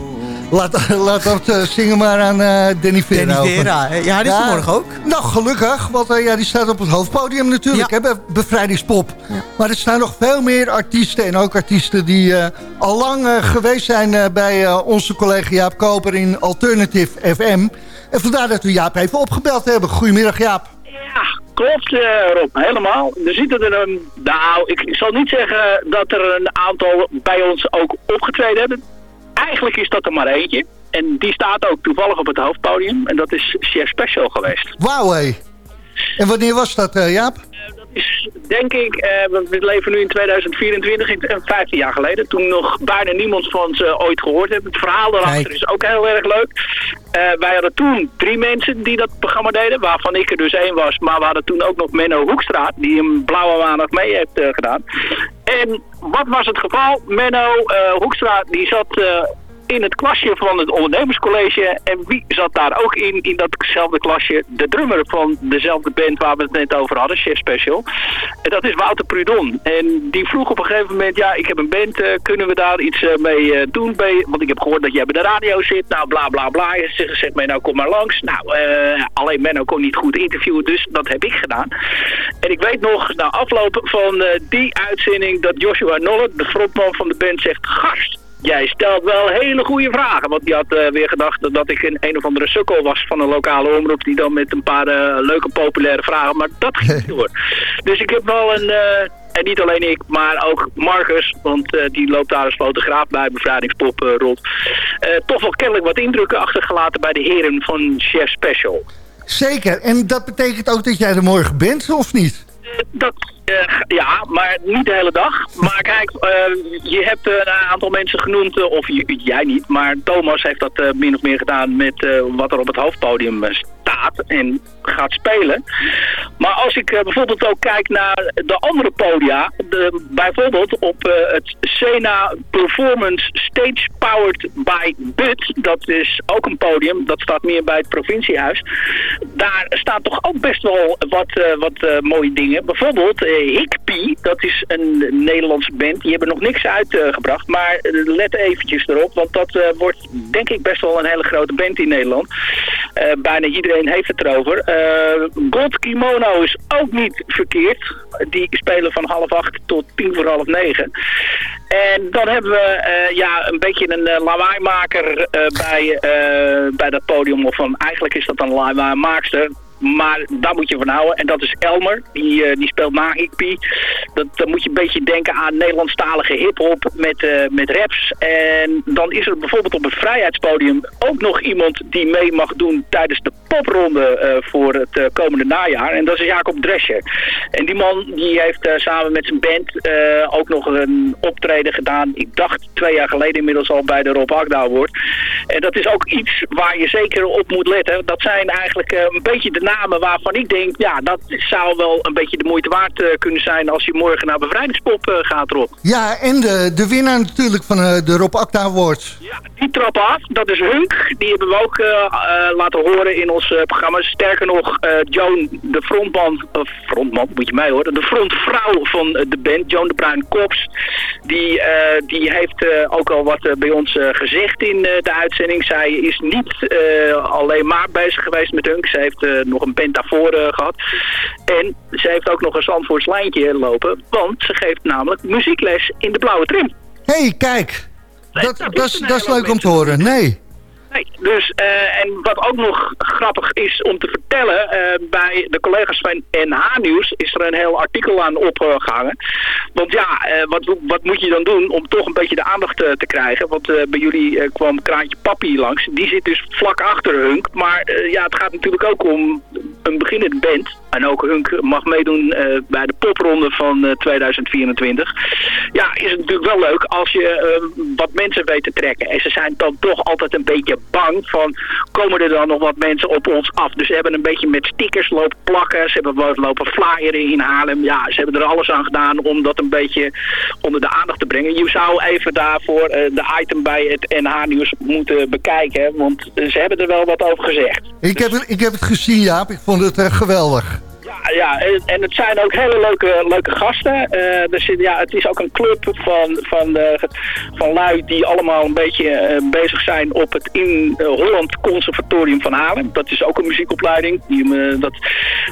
Laat, laat dat eh, zingen maar aan Danny Vera. Danny. Vera? Ja, die is morgen ook. Nou, gelukkig, want ja, die staat op het hoofdpodium natuurlijk, hè, bij Bevrijdingspop. Maar er staan nog veel meer artiesten en ook artiesten die al lang geweest zijn bij onze collega Jaap Koper in Alternative FM. En vandaar dat we Jaap even opgebeld hebben. Goedemiddag Jaap. Klopt eh, Rob, helemaal. Er zitten er een, nou, ik, ik zal niet zeggen dat er een aantal bij ons ook opgetreden hebben. Eigenlijk is dat er maar eentje. En die staat ook toevallig op het hoofdpodium. En dat is Chef Special geweest. Wauw, hé. En wanneer was dat, eh, Jaap? Is denk ik, eh, we leven nu in 2024, ik- eh, 15 jaar geleden. Toen nog bijna niemand van ze ooit gehoord heeft. Het verhaal daarachter Kijk. is ook heel erg leuk. Eh, wij hadden toen drie mensen die dat programma deden, waarvan ik er dus één was. Maar we hadden toen ook nog Menno Hoekstra, die een blauwe maandag mee heeft gedaan. En wat was het geval? Menno eh, Hoekstra, die zat... in het klasje van het ondernemerscollege. En wie zat daar ook in, in datzelfde klasje? De drummer van dezelfde band waar we het net over hadden, Chef Special. En dat is Wouter Prudon. En die vroeg op een gegeven moment, ja, ik heb een band, eh, kunnen we daar iets eh, mee eh, doen? Bij, want ik heb gehoord dat jij bij de radio zit. Nou, bla bla bla. Zegt, zegt mij, nou kom maar langs. Nou, alleen Menno kon niet goed interviewen, dus dat heb ik gedaan. En ik weet nog, na afloop van die uitzending, dat Joshua Nollet, de frontman van de band, zegt, gast, Jij stelt wel hele goede vragen. Want die had eh, weer gedacht dat ik een een of andere sukkel was van een lokale omroep. Die dan met een paar eh, leuke populaire vragen. Maar dat ging niet door. Dus ik heb wel een... eh, en niet alleen ik, maar ook Marcus. Want die loopt daar als fotograaf bij Bevrijdingspop rond. toch wel kennelijk wat indrukken achtergelaten bij de heren van Chef Special. Zeker. En dat betekent ook dat jij er morgen bent, of niet? Dat, eh, ja, maar niet de hele dag. Maar kijk, eh, je hebt eh, een aantal mensen genoemd, of jij niet, maar Thomas heeft dat min of meer gedaan met wat er op het hoofdpodium eh, en gaat spelen. Maar als ik eh, bijvoorbeeld ook kijk naar de andere podia, de, bijvoorbeeld op eh, het Sena Performance Stage Powered by Bud, dat is ook een podium, dat staat meer bij het provinciehuis. Daar staan toch ook best wel wat, eh, wat mooie dingen. Bijvoorbeeld Hikpie, dat is een Nederlandse band, die hebben nog niks uitgebracht, maar let eventjes erop, want dat wordt denk ik best wel een hele grote band in Nederland. Bijna iedereen heeft het erover. Eh God Kimono is ook niet verkeerd. Die spelen van half acht tot tien voor half negen. En dan hebben we eh, ja, een beetje een uh, lawaaimaker bij, bij dat podium. Of van, eigenlijk is dat een lawaaimaakster. Maar daar moet je van houden. En dat is Elmer. Die, eh, die speelt na Hikpie. Dat, moet je een beetje denken aan Nederlandstalige hiphop met, eh, met raps. En dan is er bijvoorbeeld op het vrijheidspodium ook nog iemand die mee mag doen tijdens de popronde eh, voor het komende najaar. En dat is Jacob Drescher. En die man die heeft samen met zijn band ook nog een optreden gedaan. Ik dacht twee jaar geleden inmiddels al bij de Rob Agda Award. En dat is ook iets waar je zeker op moet letten. Dat zijn eigenlijk een beetje de namen waarvan ik denk, ja, dat zou wel een beetje de moeite waard eh, kunnen zijn als je morgen naar Bevrijdingspop eh, gaat, Rob. Ja, en de, de winnaar natuurlijk van eh, de Rob Acta Awards. Die trappen af, dat is Hunk. Die hebben we ook laten horen in ons programma. Sterker nog, Joan, de frontman, of frontman moet je mij horen, de frontvrouw van de band, Joan de Bruin Kops, die, die heeft ook al wat bij ons gezegd in de uitzending. Zij is niet alleen maar bezig geweest met Hunk. Ze heeft eh, nog een band daarvoor eh, gehad. En ze heeft ook nog een Zandvoorts lijntje lopen, want ze geeft namelijk muziekles in de blauwe trim. Hé, hey, kijk. Dat, dat dat, is dat is leuk om te horen. Nee. Nee, dus, eh, en wat ook nog grappig is om te vertellen, eh, bij de collega's van NH Nieuws is er een heel artikel aan opgehangen. Want ja, eh, wat, wat moet je dan doen om toch een beetje de aandacht te krijgen? Want bij jullie kwam Kraantje Papi langs, die zit dus vlak achter Hunk. Maar ja, het gaat natuurlijk ook om een beginnende band. En ook Hunk mag meedoen eh, bij de popronde van eh, 2024. Ja, is het natuurlijk wel leuk als je eh, wat mensen weet te trekken. En ze zijn dan toch altijd een beetje bang van, komen er dan nog wat mensen op ons af? Dus ze hebben een beetje met stickers lopen plakken. Ze hebben wat lopen flyeren in Haarlem. Ja, ze hebben er alles aan gedaan om dat een beetje onder de aandacht te brengen. Je zou even daarvoor eh, de item bij het NH-nieuws moeten bekijken. Want eh, ze hebben er wel wat over gezegd. Ik heb, ik heb het gezien, Jaap. Ik vond het eh, geweldig. Ja, en, het zijn ook hele leuke, leuke gasten. Zit, ja, het is ook een club van, van, eh, van lui die allemaal een beetje eh, bezig zijn op het in eh, Holland Conservatorium van Haarlem. Dat is ook een muziekopleiding. Die, dat,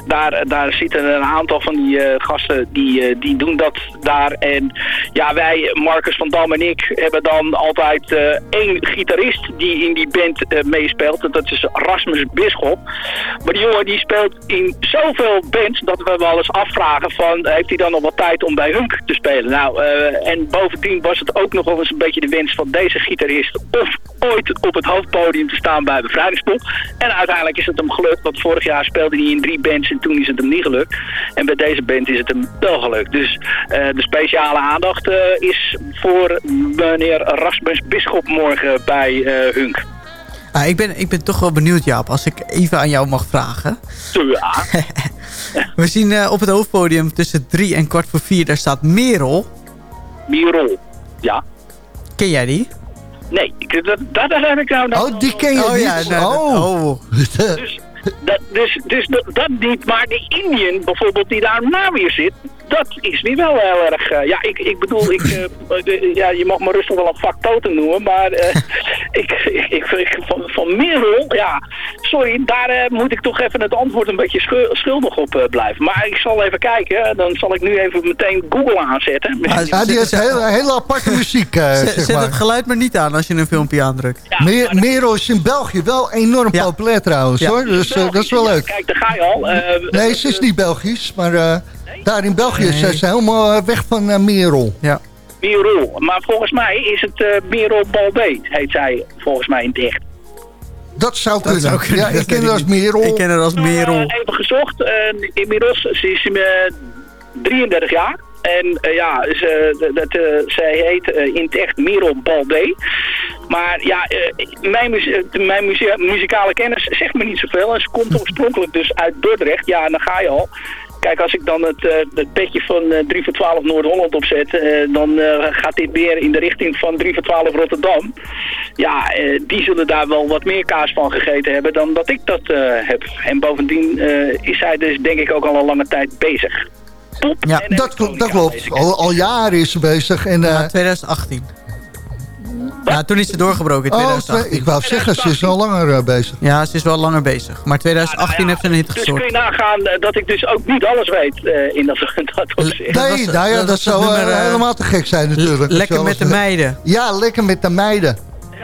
daar, daar zitten een aantal van die gasten die, die doen dat daar. En ja, wij, Marcus van Dam en ik, hebben dan altijd één gitarist die in die band meespeelt. Dat is Rasmus Bisschop. Maar die jongen die speelt in zoveel bands dat we wel eens afvragen van heeft hij dan nog wat tijd om bij Hunk te spelen. Nou, eh, en bovendien was het ook nog wel eens een beetje de wens van deze gitarist of ooit op het hoofdpodium te staan bij Bevrijdingspop. En uiteindelijk is het hem gelukt, want vorig jaar speelde hij in drie bands en toen is het hem niet gelukt. En bij deze band is het hem wel gelukt. Dus eh, de speciale aandacht eh, is voor meneer Rasmus Bisschop morgen bij eh, Hunk. Ah, ik, ben, ik ben toch wel benieuwd, Jaap, als ik even aan jou mag vragen. Ja. We zien eh, op het hoofdpodium tussen drie en kwart voor vier, daar staat Merel. Merel, ja. Ken jij die? Nee, ik, dat, dat, dat heb ik nou. Oh, die ken je Oh, niet? ja, nou, oh. Dus, dat, dus, dus dat, dat niet, maar de Indian bijvoorbeeld die daar na weer zit, dat is weer wel heel erg... eh, ja, ik, ik bedoel, ik, eh, de- ja, je mag me rustig wel een factotum noemen, maar eh, ik, ik, ik, van, van Merel, ja, sorry, daar moet ik toch even het antwoord een beetje schu- schuldig op blijven. Maar ik zal even kijken, dan zal ik nu even meteen Google aanzetten. Ja, die heeft hele, hele aparte muziek, eh, Zet, zeg zet maar. het geluid maar niet aan als je een filmpje aandrukt. Meer, Merel is in België wel enorm populair trouwens, hoor. Dus eh, dat is wel leuk. Kijk, daar ga je al. Eh, Nee, ze is niet Belgisch, maar eh, daar in België is ze helemaal weg van Merel. Ja. Merel. Maar volgens mij is het eh Merel Balbé, heet zij volgens mij in het echt. Dat zou kunnen. zou kunnen, Ja, ik ken haar als. Merel. Ik ken haar als Merel. Eh, even gezocht. inmiddels, ze is eh, 33 jaar. En eh, ja, ze, dat, eh, zij heet eh, in het echt Merel Balbé. Maar ja, mijn, muzie- mijn muzie- muzikale kennis zegt me niet zoveel. En ze komt oorspronkelijk dus uit Dordrecht. Ja, en dan ga je al. Kijk, als ik dan het, het petje van eh 3 voor 12 Noord-Holland opzet, dan gaat dit meer in de richting van 3 voor 12 Rotterdam. Ja, die zullen daar wel wat meer kaas van gegeten hebben dan dat ik dat heb. En bovendien is zij dus denk ik ook al een lange tijd bezig. Ja, en dat, dat klopt. Al, al jaren is ze bezig. En, eh, Ja, 2018. Ja, toen is ze doorgebroken in oh, 2018. ik wou zeggen, ze is al langer eh, bezig. Ja, ze is wel langer bezig. Maar 2018 heeft ze een hit Dus kun je nagaan eh, dat ik dus ook niet alles weet eh, in dat, dat opzicht. Nee, nou ja, dat, dat zou eh, nummer, eh, helemaal te gek zijn natuurlijk. Lekker met de meiden. Ja, lekker met de meiden.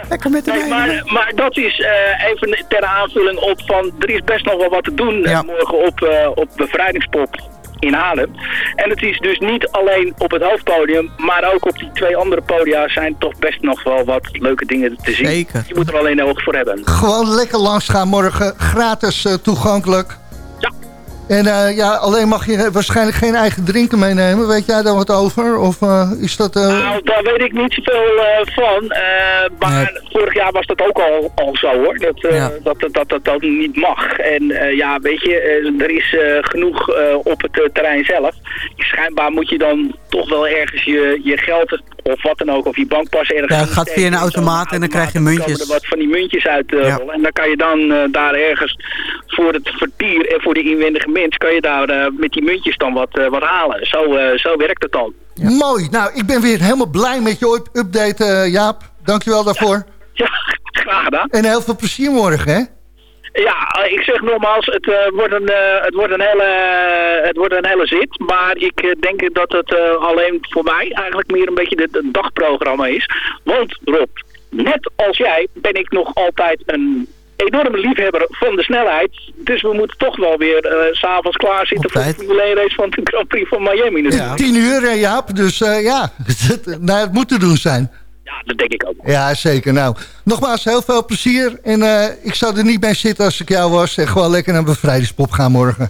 Lekker met de Nee, meiden. maar, maar dat is eh, even ter aanvulling op van er is best nog wel wat te doen eh, Ja. morgen op, eh, op bevrijdingspop in Haarlem. En het is dus niet alleen op het hoofdpodium, maar ook op die twee andere podia zijn toch best nog wel wat leuke dingen te zien. Zeker. Je moet er alleen oog voor hebben. Gewoon lekker langs gaan morgen. Gratis eh, toegankelijk. Ja. En eh, ja, alleen mag je waarschijnlijk geen eigen drinken meenemen. Weet jij daar wat over? Of eh, is dat... eh, Nou, daar weet ik niet zoveel eh, van. eh, maar vorig jaar was dat ook al, al zo hoor. Dat, eh, Ja. dat, dat, dat, dat dat niet mag. En eh, ja, weet je, eh, er is eh, genoeg eh, op het eh, terrein zelf. Schijnbaar moet je dan toch wel ergens je, je geld of wat dan ook, of je bankpas ergens... Ja, het gaat via een automaat en dan krijg je muntjes. Dan komen er wat van die muntjes uit eh, Ja. En dan kan je dan eh, daar ergens voor het vertier en voor de inwendige mens... kan je daar eh, met die muntjes dan wat, eh, wat halen. Zo, eh, zo werkt het dan. Mooi. Nou, ik ben weer helemaal blij met je up- update, eh, Jaap. Dankjewel daarvoor. Ja, graag gedaan. En heel veel plezier morgen, hè? Ja, eh, ik zeg nogmaals, het, eh, wordt, een, eh, het, wordt, een hele, het wordt een hele zit. Maar ik denk dat het eh, alleen voor mij eigenlijk meer een beetje het dagprogramma is. Want Rob, net als jij ben ik nog altijd een enorme liefhebber van de snelheid. Dus we moeten toch wel weer eh, s s'avonds klaar zitten voor de Formule 1 race van de Grand Prix van Miami natuurlijk. Tien uur, Jaap. Dus eh, ja, nou, het moet te doen zijn. Ja, dat denk ik ook. Ja, zeker. Nou, nogmaals, heel veel plezier. En eh, ik zou er niet bij zitten als ik jou was. En gewoon lekker naar bevrijdingspop gaan morgen.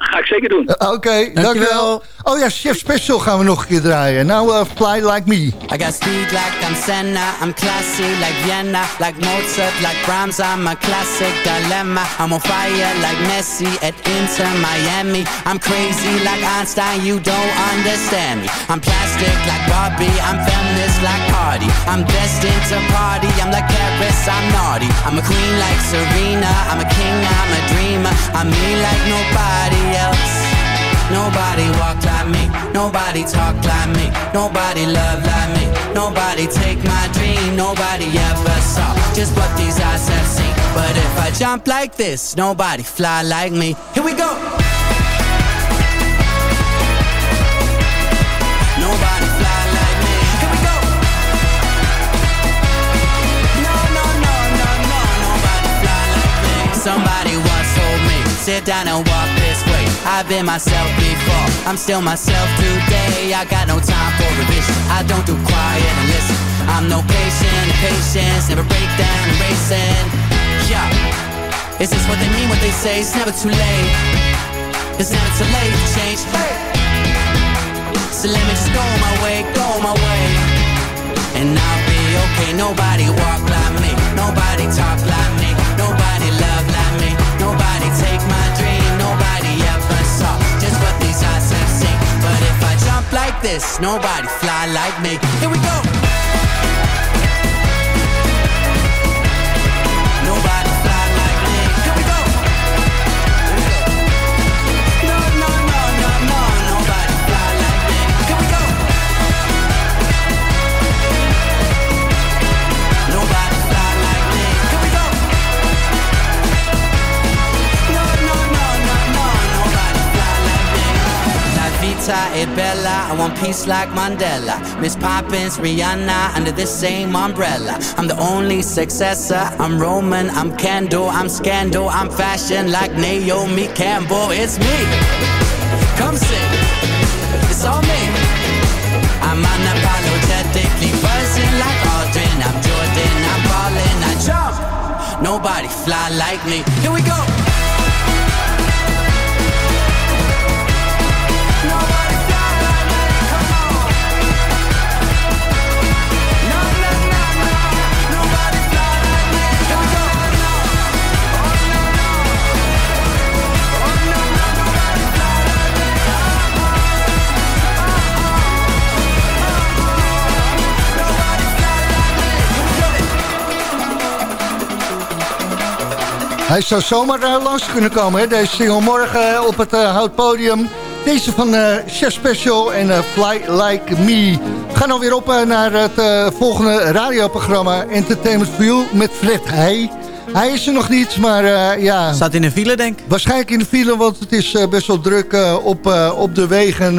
Ga ik zeker doen. Eh, Oké, dankjewel. Oh ja, Chef Special gaan we nog een keer draaien. Nou, eh, Fly Like Me. I got speed like I'm Senna, I'm classy like Vienna, like Mozart, like Brahms, I'm a classic dilemma. I'm on fire like Messi at Inter Miami. I'm crazy like Einstein, you don't understand me. I'm plastic like Barbie, I'm feminist like Cardi. I'm destined to party, I'm like Paris, I'm naughty. I'm a queen like Serena, I'm a king, I'm a dreamer. I'm me like nobody else. Nobody walk like me, nobody talk like me, nobody love like me, nobody take my dream, nobody ever saw just what these eyes have seen. But if I jump like this, nobody fly like me. Here we go. Nobody fly like me. Here we go. No, no, no, no, no, nobody fly like me. Somebody once told me, sit down and walk I've been myself before. I'm still myself today. I got no time for revision. I don't do quiet and listen. I'm no patient, patience, never break down and racing. Yeah. Is this what they mean? What they say? It's never too late. It's never too late to change. Hey. So let me just go my way, go my way. And I'll be okay. Nobody walk like me. Nobody talk like me. Nobody love like me. Nobody take my dream. Nobody ever saw just what these eyes have seen. But if I jump like this, nobody fly like me. Here we go. È bella. I want peace like Mandela. Miss Poppins, Rihanna, under the same umbrella. I'm the only successor. I'm Roman. I'm Kendall. I'm Scandal. I'm fashion like Naomi Campbell. It's me. Come sing. It's all me. I'm unapologetically buzzing like Aldrin. I'm Jordan. I'm ballin'. I jump. Nobody fly like me. Here we go. Hij zou zomaar eh, langs kunnen komen, hè? deze single morgen eh, op het eh, Houtpodium. Deze van eh Chef Special en Fly Like Me. We gaan alweer op naar het volgende radioprogramma Entertainment for You met Fred Heij. Hij is er nog niet, maar ja... Staat in de file, denk ik. Waarschijnlijk in de file, want het is best wel druk op, op de wegen.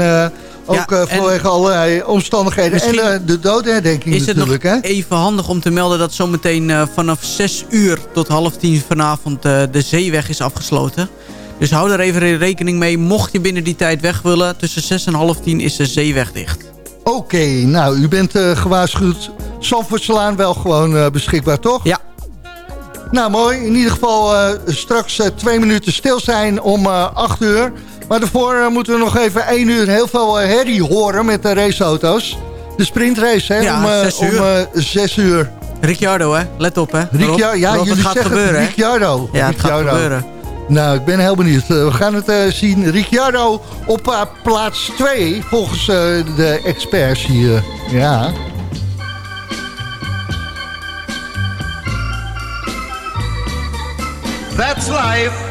Ook Ja, eh, vanwege allerlei omstandigheden. En eh, de doodherdenking Is het nog natuurlijk, hè? even handig om te melden dat zometeen eh, vanaf 6 uur tot half 10 vanavond de zeeweg is afgesloten. Dus hou daar even rekening mee. Mocht je binnen die tijd weg willen, tussen 6 en half 10 is de zeeweg dicht. Oké, nou, u bent eh, gewaarschuwd. Zandvoortslaan wel gewoon beschikbaar, toch? Ja. Nou, mooi. In ieder geval straks twee minuten stil zijn om 8 uur. Maar daarvoor eh, moeten we nog even 1 uur heel veel eh, herrie horen met de raceauto's. De sprintrace, hè? Ja, om, eh, 6 uur. om 6 uur. Ricciardo, hè? Let op, hè? Ricciardo, ja, Rob, jullie het gaat zeggen gebeuren, hè? Ricciardo. Ja, het gaat gebeuren. Nou, ik ben heel benieuwd. We gaan het eh, zien. Ricciardo op plaats 2, volgens eh, de experts hier. Ja. That's life.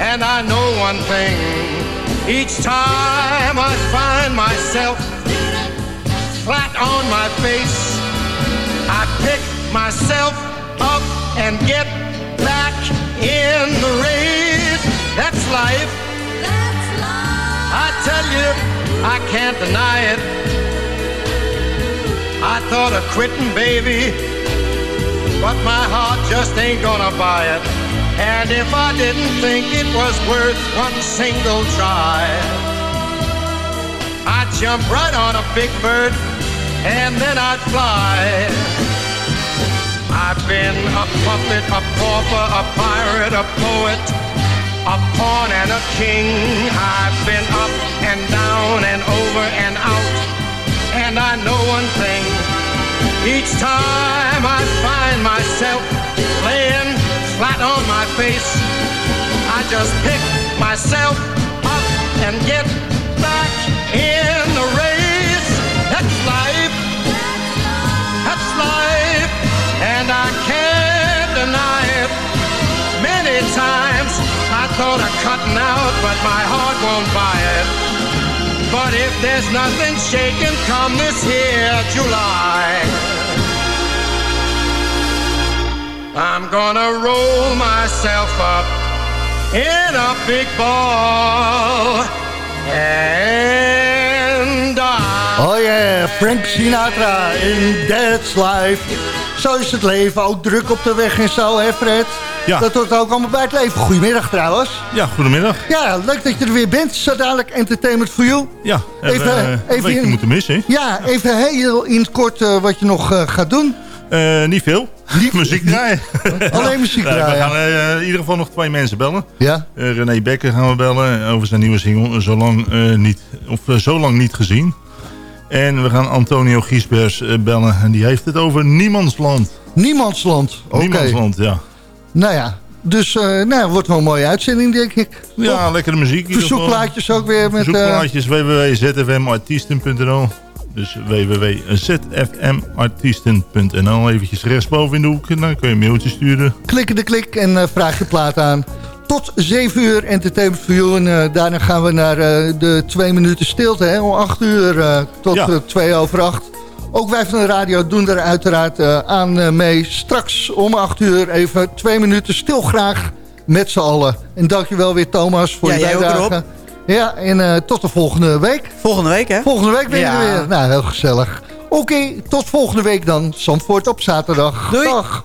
And I know one thing. Each time I find myself flat on my face, I pick myself up and get back in the race. That's life. I tell you, I can't deny it. I thought of quitting, baby, but my heart just ain't gonna buy it. And if I didn't think it was worth one single try, I'd jump right on a big bird and then I'd fly. I've been a puppet, a pauper, a pirate, a poet, a pawn and a king. I've been up and down and over and out. And I know one thing. Each time I find myself flat on my face, I just pick myself up and get back in the race. That's life. That's life. And I can't deny it. Many times I thought of cutting out, but my heart won't buy it. But if there's nothing shaking come this here July, I'm gonna roll myself up in a big ball and die. Oh yeah, Frank Sinatra in That's Life. Zo is het leven, ook druk op de weg en zo, hè Fred? Ja. Dat hoort ook allemaal bij het leven. Goedemiddag trouwens. Ja, goedemiddag. Ja, leuk dat je er weer bent. Zo dadelijk Entertainment for You. Ja, Even- even, uh, even even in- moeten missen. Ja, even heel in het kort eh, wat je nog eh, gaat doen. Eh, niet veel. Muziek draaien. Alleen muziek draaien. We gaan eh, in ieder geval nog twee mensen bellen. Ja. Eh, René Bekker gaan we bellen over zijn nieuwe single. eh, Zolang, eh, niet, of, eh, zo lang niet gezien. En we gaan Antonio Giesbers eh, bellen. En die heeft het over Niemandsland. Niemandsland. Oké. Niemandsland, ja. Nou ja, dus eh nou, wordt wel een mooie uitzending, denk ik. Ja, lekkere muziek. Verzoekplaatjes ook weer met... eh, Verzoekplaatjes www.zfmartiesten.nl Dus www.zfmartiesten.nl Eventjes rechtsboven in de hoek. En dan kun je een mailtje sturen. klikken de klik en eh, vraag je plaat aan. Tot 7 uur Entertainment for You. En eh, daarna gaan we naar eh, de 2 minuten stilte. Hè, om 8 uur eh, tot Ja. eh, 2 over 8. Ook wij van de radio doen er uiteraard eh, aan eh, mee. Straks om 8 uur even 2 minuten stil graag met z'n allen. En dankjewel weer Thomas voor Ja, je jij ook, bijdrage. Ja, en eh, tot de volgende week. Volgende week, hè? Volgende week ben je Ja. er weer. Nou, heel gezellig. Oké, tot volgende week dan. Zandvoort op zaterdag. Doei. Dag.